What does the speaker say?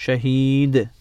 شهيد.